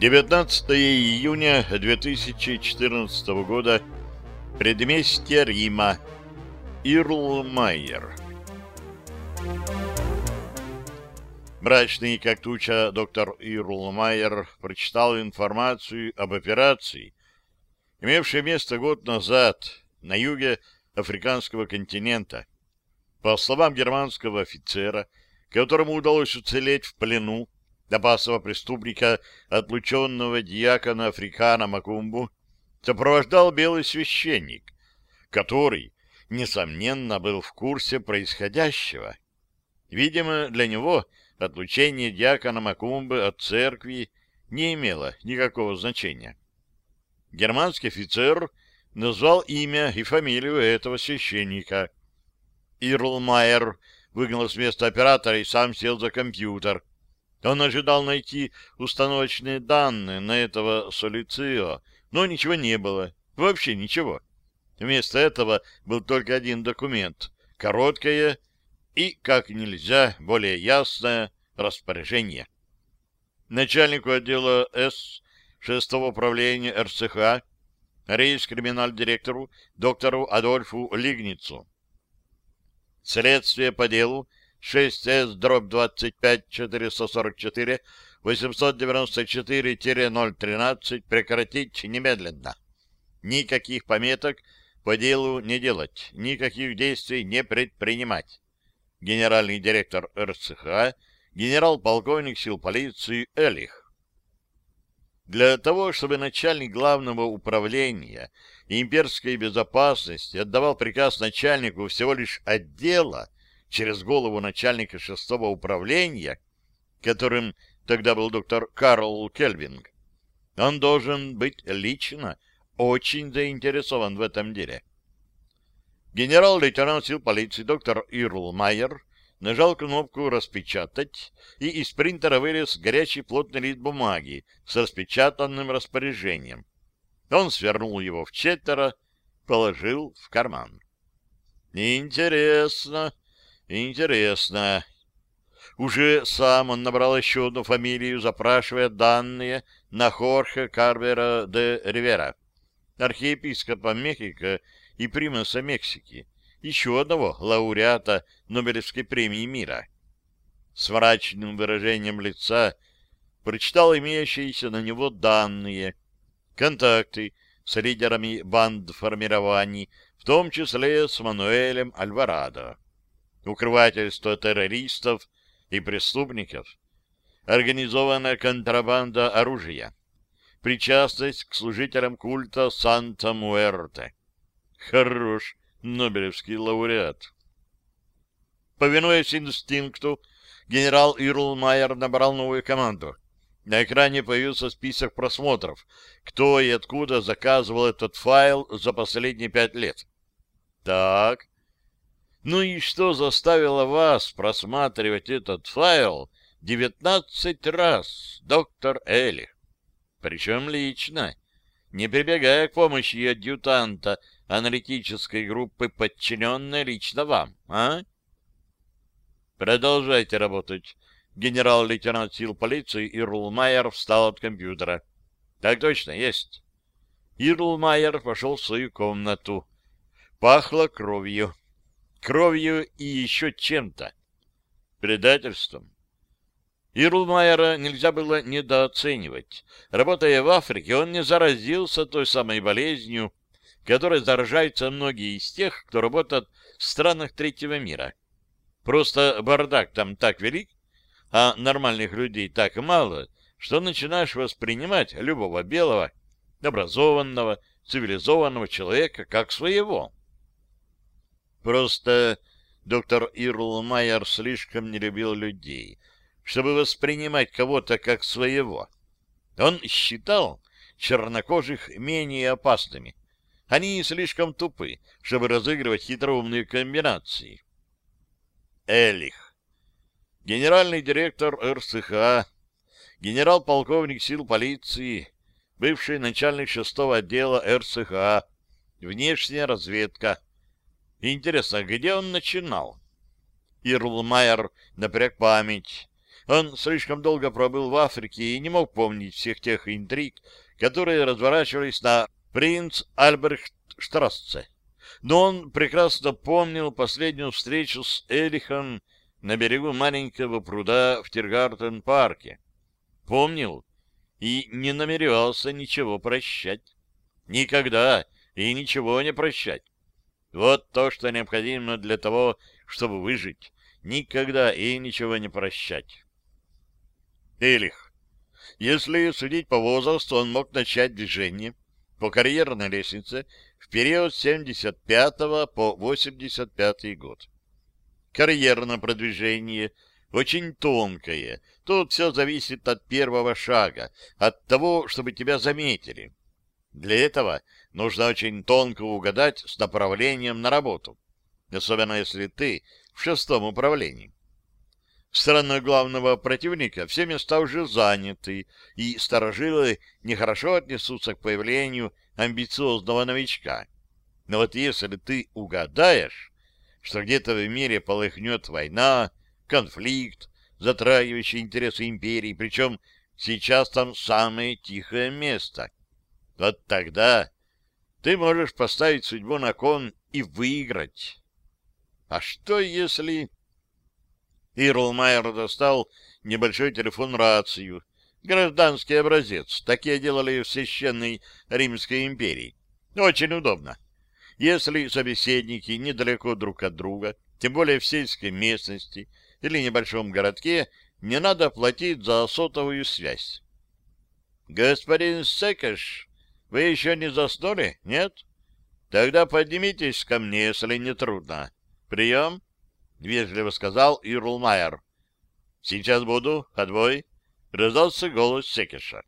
19 июня 2014 года. Предместье Рима. Ирлмайер. Мрачный, как туча, доктор Ирлмайер прочитал информацию об операции, имевшей место год назад на юге африканского континента. По словам германского офицера, которому удалось уцелеть в плену опасного преступника, отлученного диакона Африкана Макумбу, сопровождал белый священник, который, несомненно, был в курсе происходящего. Видимо, для него отлучение диакона Макумбы от церкви не имело никакого значения. Германский офицер назвал имя и фамилию этого священника. Ирлмайер выгнал с места оператора и сам сел за компьютер. Он ожидал найти установочные данные на этого Солицио, но ничего не было. Вообще ничего. Вместо этого был только один документ. Короткое и, как нельзя, более ясное распоряжение. Начальнику отдела С 6 управления РЦХ рейс-криминаль-директору доктору Адольфу Лигницу. Следствие по делу 6С дробь 25 444 894-013 прекратить немедленно. Никаких пометок по делу не делать, никаких действий не предпринимать. Генеральный директор РЦХ, генерал-полковник сил полиции Элих. Для того, чтобы начальник главного управления имперской безопасности отдавал приказ начальнику всего лишь отдела через голову начальника шестого управления, которым тогда был доктор Карл Кельвинг, он должен быть лично очень заинтересован в этом деле. Генерал-лейтенант сил полиции доктор Ирл Майер нажал кнопку «Распечатать», и из принтера вылез горячий плотный лист бумаги с распечатанным распоряжением. Он свернул его в четверо, положил в карман. «Интересно, интересно». Уже сам он набрал еще одну фамилию, запрашивая данные на Хорхе Карвера де Ривера, архиепископа Мехико и примаса Мексики, еще одного лауреата Нобелевской премии мира. С мрачным выражением лица прочитал имеющиеся на него данные, контакты с лидерами банд формирований, в том числе с Мануэлем Альварадо, укрывательство террористов и преступников, организованная контрабанда оружия, причастность к служителям культа Санта-Муэрте. Хорош Нобелевский лауреат. Повинуясь инстинкту, генерал Ирлмайер набрал новую команду. На экране появился список просмотров, кто и откуда заказывал этот файл за последние пять лет. Так. Ну и что заставило вас просматривать этот файл девятнадцать раз, доктор Элли? Причем лично, не прибегая к помощи адъютанта аналитической группы, подчиненной лично вам, а? Продолжайте работать. Генерал-лейтенант сил полиции Ирлмайер встал от компьютера. Так точно, есть. Ирлмайер пошел в свою комнату. Пахло кровью. Кровью и еще чем-то. Предательством. Ирлмайера нельзя было недооценивать. Работая в Африке, он не заразился той самой болезнью, которой заражаются многие из тех, кто работает в странах третьего мира. Просто бардак там так велик, а нормальных людей так мало, что начинаешь воспринимать любого белого, образованного, цивилизованного человека как своего. Просто доктор Ирл Майер слишком не любил людей, чтобы воспринимать кого-то как своего. Он считал чернокожих менее опасными, они слишком тупы, чтобы разыгрывать хитроумные комбинации. Элих. Генеральный директор РСХ, генерал-полковник сил полиции, бывший начальник шестого отдела РСХ, внешняя разведка. Интересно, где он начинал? Ирлмайер напряг память. Он слишком долго пробыл в Африке и не мог помнить всех тех интриг, которые разворачивались на принц Альбрехт-Штрассе. Но он прекрасно помнил последнюю встречу с Элихом на берегу маленького пруда в Тиргартен-парке. Помнил и не намеревался ничего прощать. Никогда и ничего не прощать. Вот то, что необходимо для того, чтобы выжить. Никогда и ничего не прощать. Элих. Если судить по возрасту, он мог начать движение по карьерной лестнице в период с 75 по 85 год. Карьерное продвижение очень тонкое. Тут все зависит от первого шага, от того, чтобы тебя заметили. Для этого нужно очень тонко угадать с направлением на работу, особенно если ты в шестом управлении. В стороны главного противника все места уже заняты, и сторожилы нехорошо отнесутся к появлению амбициозного новичка. Но вот если ты угадаешь, что где-то в мире полыхнет война, конфликт, затрагивающий интересы империи, причем сейчас там самое тихое место, вот тогда ты можешь поставить судьбу на кон и выиграть. А что если... Ирлмайер достал небольшой телефон-рацию. Гражданский образец. Такие делали в Священной Римской империи. Очень удобно. Если собеседники недалеко друг от друга, тем более в сельской местности или небольшом городке, не надо платить за сотовую связь. «Господин Секеш, вы еще не заснули, нет? Тогда поднимитесь ко мне, если не трудно. Прием?» — вежливо сказал Ирлмайер. — Сейчас буду, отбой. — раздался голос Секеша.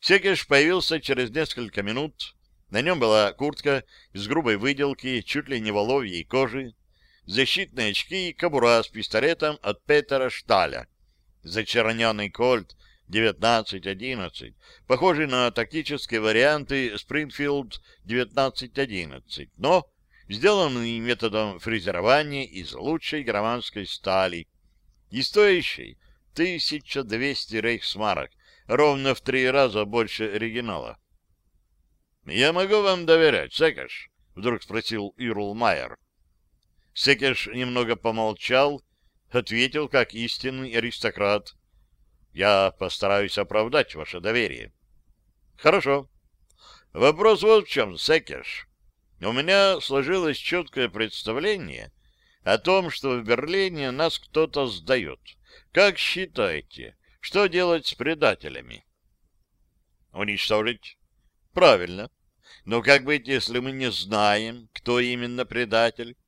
Секеш появился через несколько минут. На нем была куртка из грубой выделки, чуть ли не воловьей кожи, защитные очки и кобура с пистолетом от Петера Шталя, зачерненный кольт 1911, похожий на тактические варианты Спрингфилд 1911, но сделанный методом фрезерования из лучшей германской стали и стоящий 1200 рейхсмарок, ровно в три раза больше оригинала. — Я могу вам доверять, Секеш? — вдруг спросил Ирл Майер. Секеш немного помолчал, ответил как истинный аристократ. — Я постараюсь оправдать ваше доверие. — Хорошо. Вопрос вот в чем, Секеш. У меня сложилось четкое представление о том, что в Берлине нас кто-то сдает. Как считаете, что делать с предателями? Уничтожить? Правильно. Но как быть, если мы не знаем, кто именно предатель?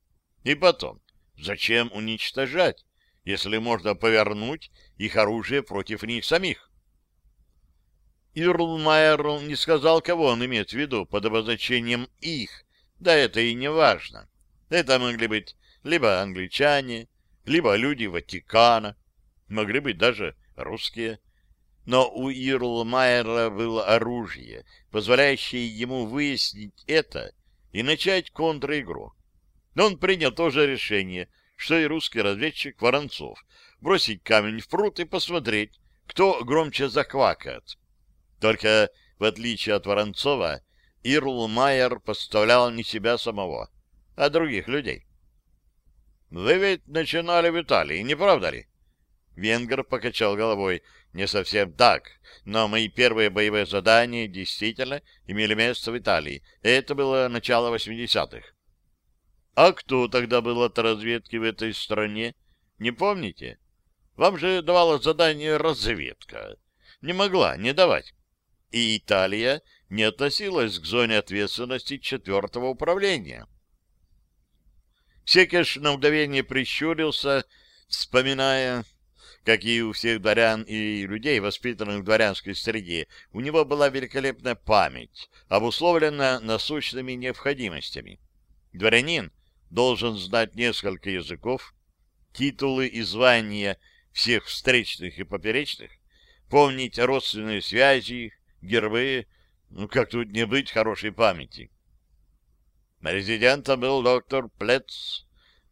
И потом, зачем уничтожать, если можно повернуть их оружие против них самих? Ирлмайер не сказал, кого он имеет в виду под обозначением «их», да это и не важно. Это могли быть либо англичане, либо люди Ватикана, могли быть даже русские. Но у Ирлмайера было оружие, позволяющее ему выяснить это и начать контр-игру. Но он принял то же решение, что и русский разведчик Воронцов, бросить камень в пруд и посмотреть, кто громче заквакает. Только, в отличие от Воронцова, Ирл Майер поставлял не себя самого, а других людей. «Вы ведь начинали в Италии, не правда ли?» Венгер покачал головой. «Не совсем так, но мои первые боевые задания действительно имели место в Италии. Это было начало 80-х». «А кто тогда был от разведки в этой стране? Не помните? Вам же давала задание разведка. Не могла не давать. И Италия не относилась к зоне ответственности четвертого управления. Секеш на мгновение прищурился, вспоминая, какие у всех дворян и людей, воспитанных в дворянской среде, у него была великолепная память, обусловленная насущными необходимостями. Дворянин должен знать несколько языков, титулы и звания всех встречных и поперечных, помнить родственные связи, гербы, ну, как тут не быть хорошей памяти? Резидентом был доктор Плец,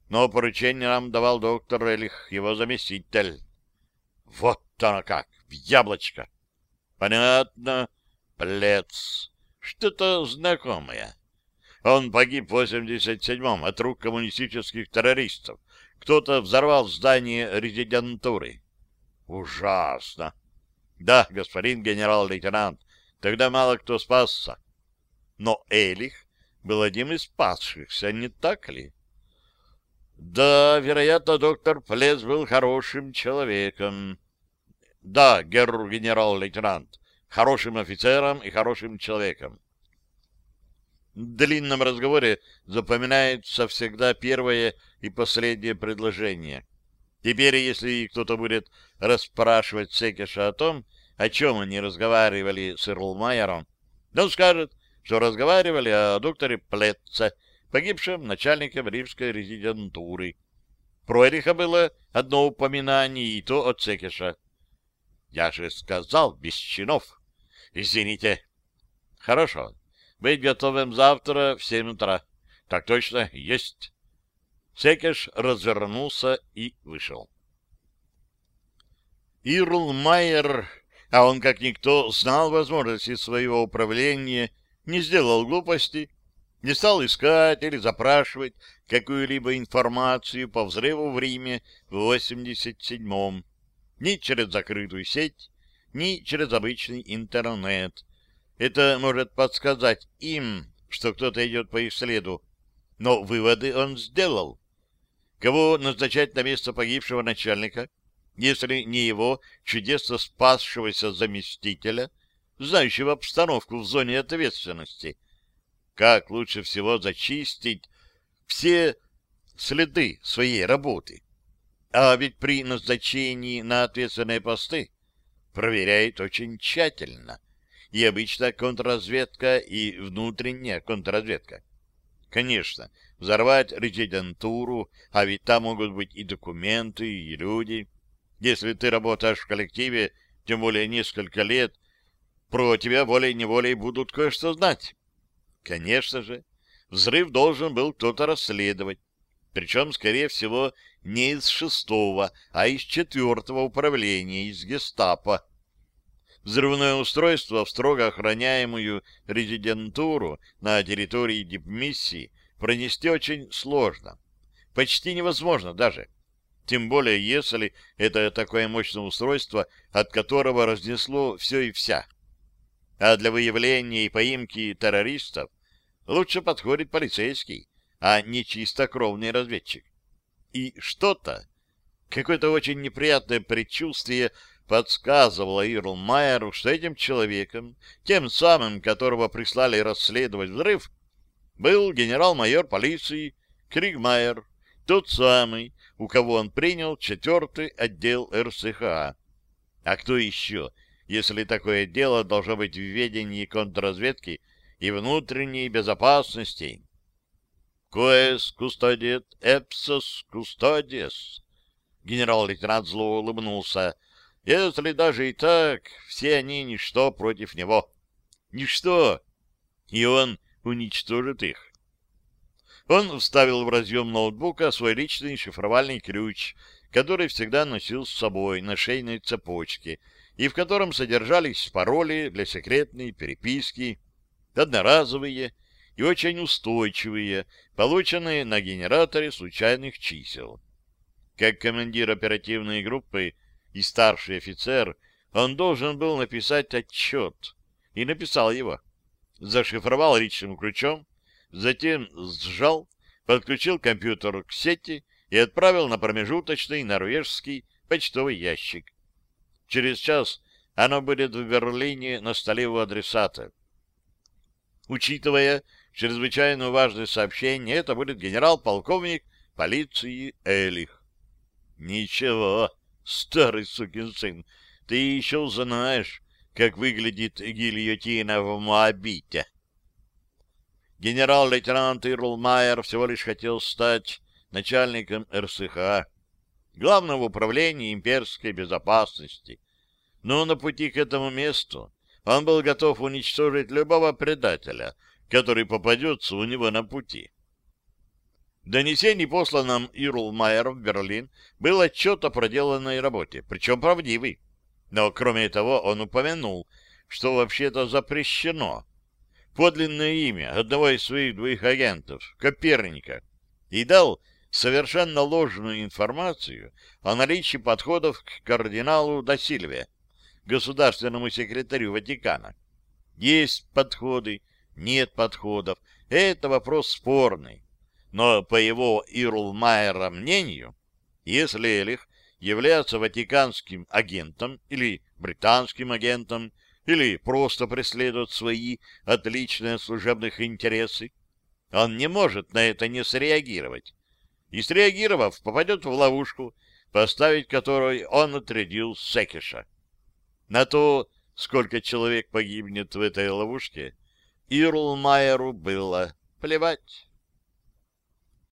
но поручение нам давал доктор Элих, его заместитель. Вот оно как, в яблочко. Понятно. Плец. Что-то знакомое. Он погиб в 87-м от рук коммунистических террористов. Кто-то взорвал здание резидентуры. Ужасно. Да, господин генерал-лейтенант, тогда мало кто спасся. Но Элих был одним из спасшихся, не так ли? Да, вероятно, доктор Плес был хорошим человеком. Да, герр генерал-лейтенант, хорошим офицером и хорошим человеком. Длинном разговоре запоминается всегда первое и последнее предложение. Теперь, если кто-то будет расспрашивать Секеша о том, о чем они разговаривали с Ирлмайером, он скажет, что разговаривали о докторе Плетце, погибшем начальником римской резидентуры. Про Эриха было одно упоминание, и то от Секеша. Я же сказал, без чинов. Извините. Хорошо. Быть готовым завтра в семь утра. Так точно, есть. Секеш развернулся и вышел. Ирл Майер, а он как никто знал возможности своего управления не сделал глупости, не стал искать или запрашивать какую-либо информацию по взрыву в Риме в 87-м, ни через закрытую сеть, ни через обычный интернет. Это может подсказать им, что кто-то идет по их следу, но выводы он сделал. Кого назначать на место погибшего начальника, если не его чудесно спасшегося заместителя, знающего обстановку в зоне ответственности. Как лучше всего зачистить все следы своей работы? А ведь при назначении на ответственные посты проверяет очень тщательно. И обычно контрразведка, и внутренняя контрразведка. Конечно, взорвать резидентуру, а ведь там могут быть и документы, и люди. Если ты работаешь в коллективе, тем более несколько лет, про тебя волей-неволей будут кое-что знать. Конечно же, взрыв должен был кто-то расследовать, причем, скорее всего, не из шестого, а из четвертого управления, из гестапо. Взрывное устройство в строго охраняемую резидентуру на территории дипмиссии пронести очень сложно. Почти невозможно даже. Тем более, если это такое мощное устройство, от которого разнесло все и вся. А для выявления и поимки террористов лучше подходит полицейский, а не чистокровный разведчик. И что-то, какое-то очень неприятное предчувствие подсказывало Ирл Майеру, что этим человеком, тем самым, которого прислали расследовать взрыв, был генерал-майор полиции Кригмайер, тот самый, у кого он принял четвертый отдел РСХА. А кто еще если такое дело должно быть в ведении контрразведки и внутренней безопасности. «Коэс кустодиет, эпсос кустодиес», — генерал-лейтенант зло улыбнулся. «Если даже и так, все они ничто против него. Ничто, и он уничтожит их». Он вставил в разъем ноутбука свой личный шифровальный ключ, который всегда носил с собой на шейной цепочке — и в котором содержались пароли для секретной переписки, одноразовые и очень устойчивые, полученные на генераторе случайных чисел. Как командир оперативной группы и старший офицер, он должен был написать отчет, и написал его. Зашифровал личным ключом, затем сжал, подключил компьютер к сети и отправил на промежуточный норвежский почтовый ящик. Через час оно будет в Берлине на столе у адресата. Учитывая чрезвычайно важное сообщение, это будет генерал-полковник полиции Элих. Ничего, старый сукин сын, ты еще узнаешь, как выглядит гильотина в Моабите. Генерал-лейтенант Ирлмайер всего лишь хотел стать начальником РСХ Главного управления имперской безопасности. Но на пути к этому месту он был готов уничтожить любого предателя, который попадется у него на пути. Донесении, посланном Ирлмайером в Берлин, был отчет о проделанной работе, причем правдивый. Но, кроме того, он упомянул, что вообще-то запрещено подлинное имя одного из своих двоих агентов, Коперника, и дал совершенно ложную информацию о наличии подходов к кардиналу Досильве, государственному секретарю Ватикана. Есть подходы, нет подходов. Это вопрос спорный. Но по его Ирлмайера мнению, если Элих является ватиканским агентом или британским агентом, или просто преследует свои отличные служебных интересы, он не может на это не среагировать. И среагировав, попадет в ловушку, поставить которой он отрядил Секиша. На то, сколько человек погибнет в этой ловушке, Ирлмайеру было плевать.